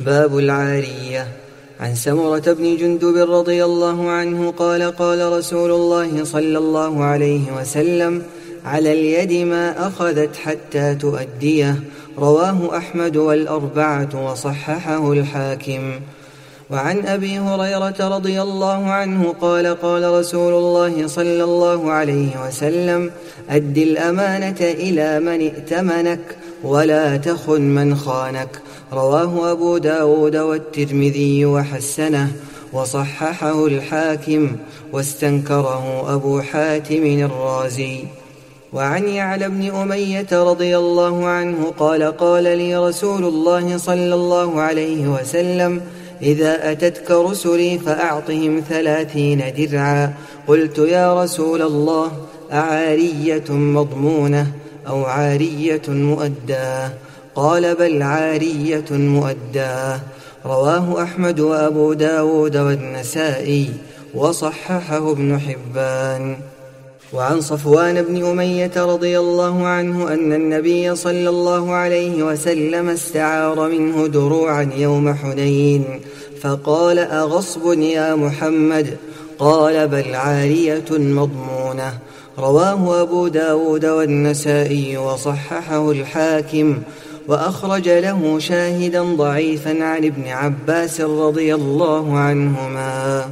باب العارية. عن سمرة بن جندب رضي الله عنه قال قال رسول الله صلى الله عليه وسلم على اليد ما أخذت حتى تؤديه رواه أحمد والأربعة وصححه الحاكم. وعن أبي هريرة رضي الله عنه قال قال رسول الله صلى الله عليه وسلم أد الأمانة إلى من ائتمنك ولا تخن من خانك رواه أبو داود والترمذي وحسنه وصححه الحاكم واستنكره أبو حاتم الرازي. وعن يعلى بن أمية رضي الله عنه قال قال لي رسول الله صلى الله عليه وسلم إذا أتتك رسلي فأعطهم ثلاثين درعا قلت يا رسول الله أعارية مضمونة أو عارية مؤداة قال بل عارية مؤداة. رواه أحمد وأبو داود والنسائي وصححه ابن حبان. وعن صفوان بن أمية رضي الله عنه أن النبي صلى الله عليه وسلم استعار منه دروعا يوم حنين فقال أغصب يا محمد؟ قال بل عارية مضمونة. رواه أبو داود والنسائي وصححه الحاكم. وأخرج له شاهدا ضعيفا عن ابن عباس رضي الله عنهما.